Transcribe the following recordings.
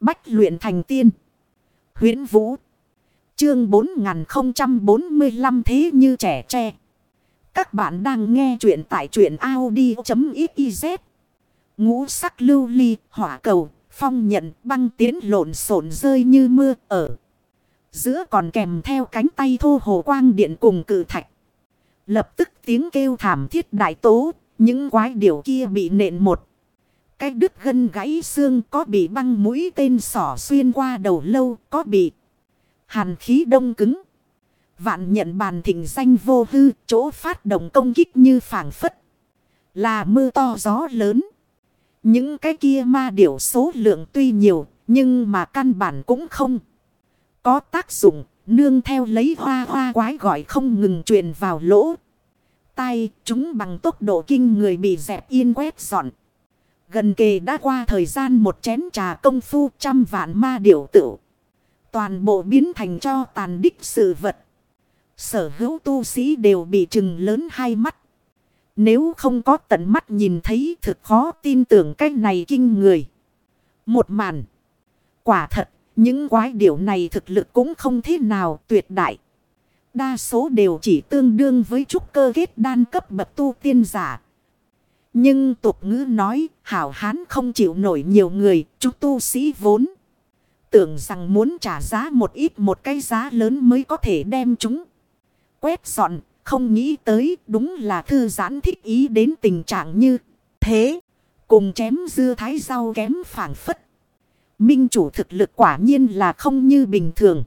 Bách luyện thành tiên. huyễn Vũ. Chương 4045 thế như trẻ tre. Các bạn đang nghe truyện tại truyện Audi.xyz. Ngũ sắc lưu ly, hỏa cầu, phong nhận, băng tiến lộn xộn rơi như mưa ở. Giữa còn kèm theo cánh tay thô hồ quang điện cùng cự thạch. Lập tức tiếng kêu thảm thiết đại tố, những quái điều kia bị nện một. Cái đứt gân gãy xương có bị băng mũi tên sỏ xuyên qua đầu lâu, có bị hàn khí đông cứng. Vạn nhận bàn thỉnh danh vô hư, chỗ phát động công kích như phảng phất. Là mưa to gió lớn. Những cái kia ma điểu số lượng tuy nhiều, nhưng mà căn bản cũng không. Có tác dụng, nương theo lấy hoa hoa quái gọi không ngừng truyền vào lỗ. tay chúng bằng tốc độ kinh người bị dẹp yên quét dọn. Gần kề đã qua thời gian một chén trà công phu trăm vạn ma điểu tử. Toàn bộ biến thành cho tàn đích sự vật. Sở hữu tu sĩ đều bị trừng lớn hai mắt. Nếu không có tận mắt nhìn thấy thực khó tin tưởng cái này kinh người. Một màn. Quả thật, những quái điểu này thực lực cũng không thế nào tuyệt đại. Đa số đều chỉ tương đương với trúc cơ kết đan cấp bậc tu tiên giả. Nhưng tục ngữ nói, hảo hán không chịu nổi nhiều người, chúng tu sĩ vốn. Tưởng rằng muốn trả giá một ít một cái giá lớn mới có thể đem chúng. Quét dọn, không nghĩ tới đúng là thư giãn thích ý đến tình trạng như thế. Cùng chém dưa thái rau kém phản phất. Minh chủ thực lực quả nhiên là không như bình thường.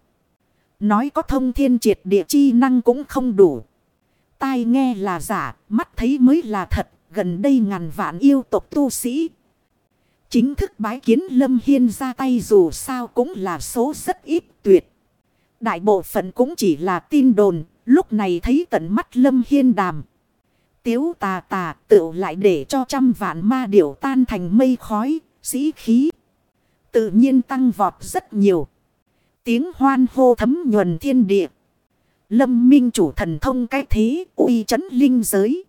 Nói có thông thiên triệt địa chi năng cũng không đủ. Tai nghe là giả, mắt thấy mới là thật, gần đây ngàn vạn yêu tộc tu sĩ. Chính thức bái kiến Lâm Hiên ra tay dù sao cũng là số rất ít tuyệt. Đại bộ phận cũng chỉ là tin đồn, lúc này thấy tận mắt Lâm Hiên đàm. Tiếu tà tà tự lại để cho trăm vạn ma điểu tan thành mây khói, sĩ khí. Tự nhiên tăng vọt rất nhiều. Tiếng hoan hô thấm nhuần thiên địa. Lâm minh chủ thần thông cái thế uy chấn linh giới.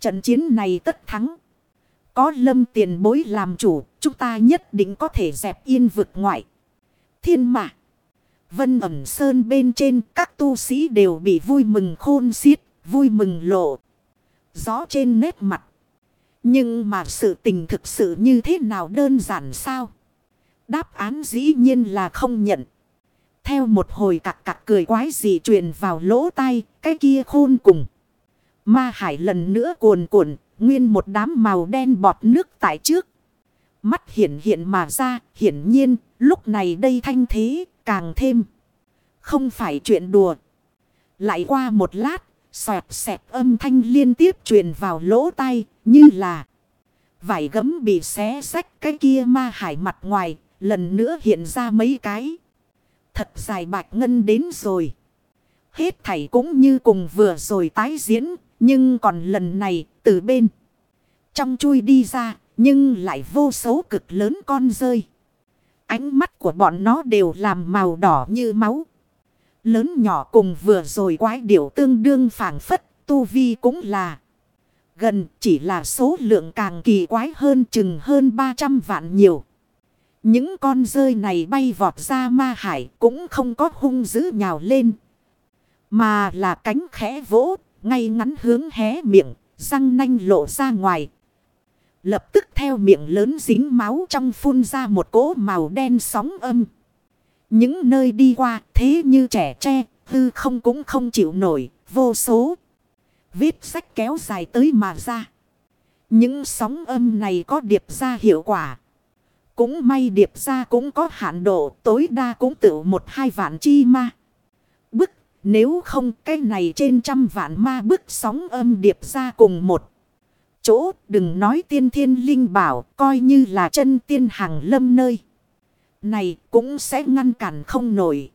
Trận chiến này tất thắng. Có lâm tiền bối làm chủ, chúng ta nhất định có thể dẹp yên vực ngoại. Thiên mạc. Vân ẩm sơn bên trên các tu sĩ đều bị vui mừng khôn xiết, vui mừng lộ. Gió trên nét mặt. Nhưng mà sự tình thực sự như thế nào đơn giản sao? Đáp án dĩ nhiên là không nhận. Theo một hồi cặc cặc cười quái gì truyền vào lỗ tai, cái kia khôn cùng. Ma hải lần nữa cuồn cuộn, nguyên một đám màu đen bọt nước tại trước. Mắt hiện hiện mà ra, hiển nhiên, lúc này đây thanh thế, càng thêm. Không phải chuyện đùa. Lại qua một lát, xoẹt xẹt âm thanh liên tiếp truyền vào lỗ tai, như là vải gấm bị xé sách cái kia ma hải mặt ngoài, lần nữa hiện ra mấy cái. Thật dài bạch ngân đến rồi. Hết thảy cũng như cùng vừa rồi tái diễn, nhưng còn lần này từ bên. Trong chui đi ra, nhưng lại vô số cực lớn con rơi. Ánh mắt của bọn nó đều làm màu đỏ như máu. Lớn nhỏ cùng vừa rồi quái điểu tương đương phản phất, tu vi cũng là. Gần chỉ là số lượng càng kỳ quái hơn chừng hơn 300 vạn nhiều. Những con rơi này bay vọt ra ma hải cũng không có hung dữ nhào lên. Mà là cánh khẽ vỗ, ngay ngắn hướng hé miệng, răng nanh lộ ra ngoài. Lập tức theo miệng lớn dính máu trong phun ra một cỗ màu đen sóng âm. Những nơi đi qua thế như trẻ tre, hư không cũng không chịu nổi, vô số. Vết sách kéo dài tới mà ra. Những sóng âm này có điệp ra hiệu quả. Cũng may điệp ra cũng có hạn độ, tối đa cũng tự một hai vạn chi ma. Nếu không cái này trên trăm vạn ma bức sóng âm điệp ra cùng một. Chỗ đừng nói tiên thiên linh bảo, coi như là chân tiên hàng lâm nơi. Này cũng sẽ ngăn cản không nổi.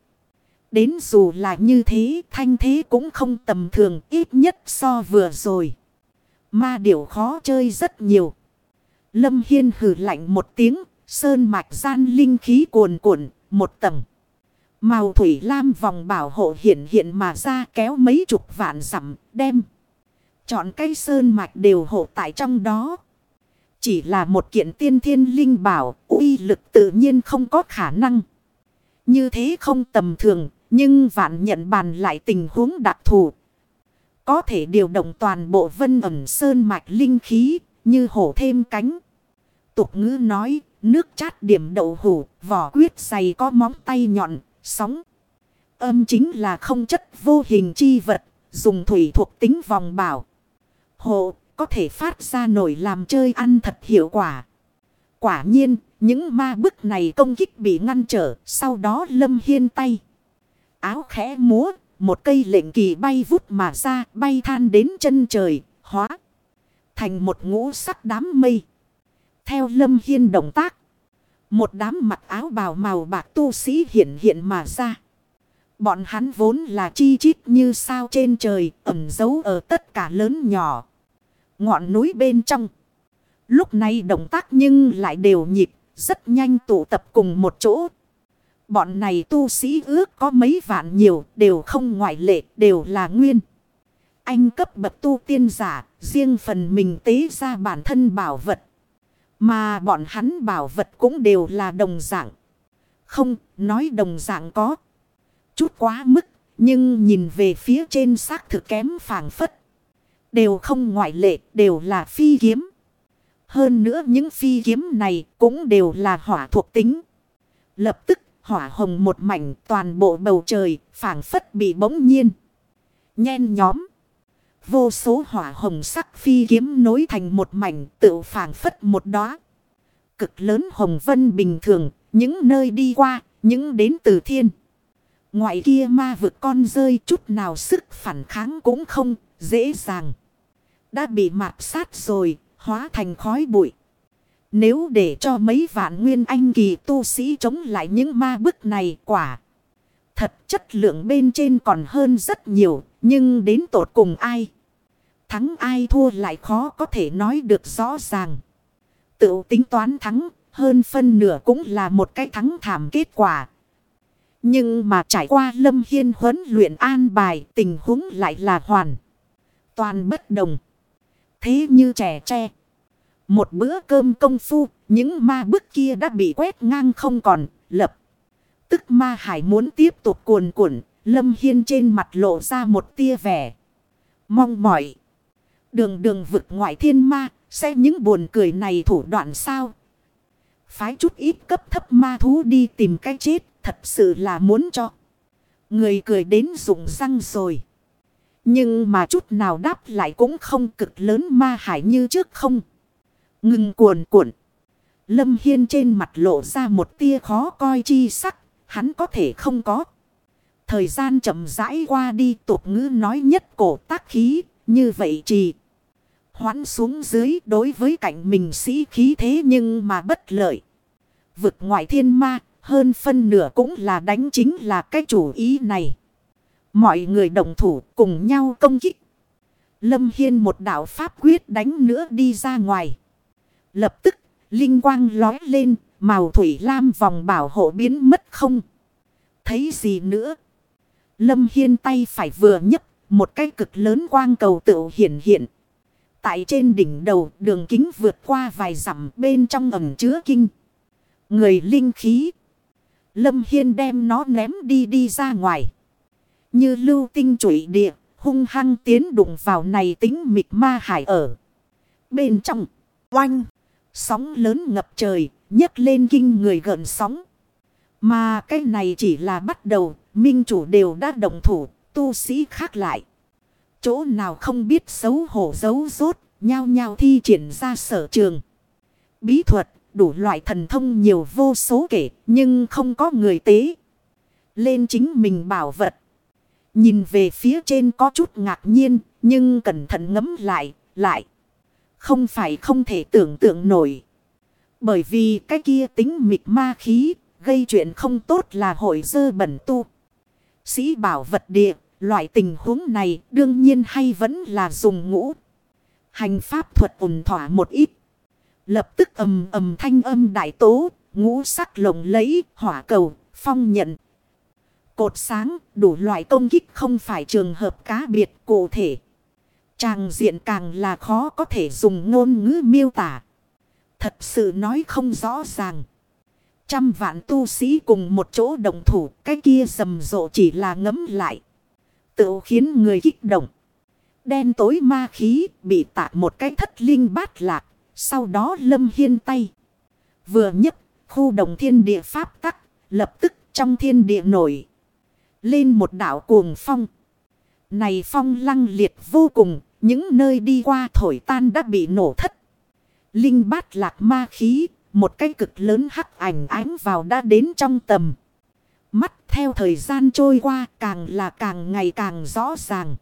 Đến dù là như thế, thanh thế cũng không tầm thường, ít nhất so vừa rồi. Ma điểu khó chơi rất nhiều. Lâm Hiên hử lạnh một tiếng, Sơn mạch gian linh khí cuồn cuộn, một tầng. Màu thủy lam vòng bảo hộ hiện hiện mà ra kéo mấy chục vạn dặm đem. Chọn cây sơn mạch đều hộ tại trong đó. Chỉ là một kiện tiên thiên linh bảo, uy lực tự nhiên không có khả năng. Như thế không tầm thường, nhưng vạn nhận bàn lại tình huống đặc thù. Có thể điều động toàn bộ vân ẩm sơn mạch linh khí, như hổ thêm cánh. Tục ngữ nói, nước chát điểm đậu hủ, vỏ quyết dày có móng tay nhọn, sóng. Âm chính là không chất vô hình chi vật, dùng thủy thuộc tính vòng bảo. Hộ, có thể phát ra nổi làm chơi ăn thật hiệu quả. Quả nhiên, những ma bức này công kích bị ngăn trở, sau đó lâm hiên tay. Áo khẽ múa, một cây lệnh kỳ bay vút mà ra, bay than đến chân trời, hóa. Thành một ngũ sắc đám mây. Theo lâm hiên động tác. Một đám mặc áo bào màu bạc tu sĩ hiện hiện mà ra. Bọn hắn vốn là chi chít như sao trên trời, ẩn giấu ở tất cả lớn nhỏ. Ngọn núi bên trong. Lúc này động tác nhưng lại đều nhịp, rất nhanh tụ tập cùng một chỗ. Bọn này tu sĩ ước có mấy vạn nhiều, đều không ngoại lệ, đều là nguyên. Anh cấp bậc tu tiên giả, riêng phần mình tế ra bản thân bảo vật. Mà bọn hắn bảo vật cũng đều là đồng dạng. Không, nói đồng dạng có. Chút quá mức, nhưng nhìn về phía trên xác thực kém phàng phất. Đều không ngoại lệ, đều là phi kiếm. Hơn nữa những phi kiếm này cũng đều là hỏa thuộc tính. Lập tức hỏa hồng một mảnh toàn bộ bầu trời phảng phất bị bỗng nhiên. Nhen nhóm. Vô số hỏa hồng sắc phi kiếm nối thành một mảnh tự phảng phất một đóa Cực lớn hồng vân bình thường, những nơi đi qua, những đến từ thiên. Ngoại kia ma vực con rơi chút nào sức phản kháng cũng không, dễ dàng. Đã bị mạt sát rồi, hóa thành khói bụi. Nếu để cho mấy vạn nguyên anh kỳ tu sĩ chống lại những ma bức này quả. Thật chất lượng bên trên còn hơn rất nhiều, nhưng đến tột cùng ai. Thắng ai thua lại khó có thể nói được rõ ràng. Tự tính toán thắng, hơn phân nửa cũng là một cái thắng thảm kết quả. Nhưng mà trải qua lâm hiên huấn luyện an bài tình huống lại là hoàn. Toàn bất đồng. Thế như trẻ tre. Một bữa cơm công phu, những ma bức kia đã bị quét ngang không còn, lập. Tức ma hải muốn tiếp tục cuồn cuộn, lâm hiên trên mặt lộ ra một tia vẻ. Mong mỏi. Đường đường vực ngoại thiên ma, Xem những buồn cười này thủ đoạn sao. Phái chút ít cấp thấp ma thú đi tìm cái chết. Thật sự là muốn cho. Người cười đến rụng răng rồi. Nhưng mà chút nào đáp lại cũng không cực lớn ma hải như trước không. Ngừng cuồn cuộn. Lâm Hiên trên mặt lộ ra một tia khó coi chi sắc. Hắn có thể không có. Thời gian chậm rãi qua đi tục ngữ nói nhất cổ tác khí. Như vậy chỉ hoãn xuống dưới đối với cảnh mình sĩ khí thế nhưng mà bất lợi. Vực ngoại thiên ma hơn phân nửa cũng là đánh chính là cái chủ ý này. Mọi người đồng thủ cùng nhau công kích. Lâm Hiên một đạo pháp quyết đánh nữa đi ra ngoài. Lập tức, linh quang lói lên, màu thủy lam vòng bảo hộ biến mất không. Thấy gì nữa? Lâm Hiên tay phải vừa nhấc, một cái cực lớn quang cầu tự hiện hiện. Tại trên đỉnh đầu đường kính vượt qua vài dặm bên trong ẩm chứa kinh. Người linh khí. Lâm Hiên đem nó ném đi đi ra ngoài. Như lưu tinh trụy địa, hung hăng tiến đụng vào này tính mịt ma hải ở. Bên trong, oanh, sóng lớn ngập trời, nhấc lên kinh người gợn sóng. Mà cái này chỉ là bắt đầu, minh chủ đều đã đồng thủ, tu sĩ khác lại chỗ nào không biết xấu hổ giấu rốt, nhao nhao thi triển ra sở trường. Bí thuật, đủ loại thần thông nhiều vô số kể, nhưng không có người tế. Lên chính mình bảo vật. Nhìn về phía trên có chút ngạc nhiên, nhưng cẩn thận ngấm lại, lại. Không phải không thể tưởng tượng nổi. Bởi vì cái kia tính mịt ma khí, gây chuyện không tốt là hội dơ bẩn tu. Sĩ bảo vật địa, Loại tình huống này đương nhiên hay vẫn là dùng ngũ. Hành pháp thuật ổn thỏa một ít. Lập tức ầm ầm thanh âm đại tố, ngũ sắc lồng lấy, hỏa cầu, phong nhận. Cột sáng, đủ loại công kích không phải trường hợp cá biệt cụ thể. Tràng diện càng là khó có thể dùng ngôn ngữ miêu tả. Thật sự nói không rõ ràng. Trăm vạn tu sĩ cùng một chỗ đồng thủ. Cái kia rầm rộ chỉ là ngấm lại. Tự khiến người kích động. Đen tối ma khí bị tạc một cái thất linh bát lạc. Sau đó lâm hiên tay. Vừa nhất khu đồng thiên địa pháp tắc. Lập tức trong thiên địa nổi. Lên một đảo cuồng phong. Này phong lăng liệt vô cùng. Những nơi đi qua thổi tan đã bị nổ thất. Linh bát lạc ma khí. Một cái cực lớn hắc ảnh ánh vào đã đến trong tầm. Mắt theo thời gian trôi qua càng là càng ngày càng rõ ràng.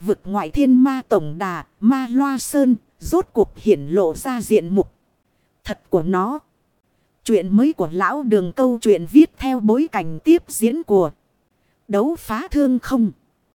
Vực ngoại thiên ma tổng đà, ma loa sơn, rốt cuộc hiển lộ ra diện mục. Thật của nó. Chuyện mới của lão đường câu chuyện viết theo bối cảnh tiếp diễn của đấu phá thương không.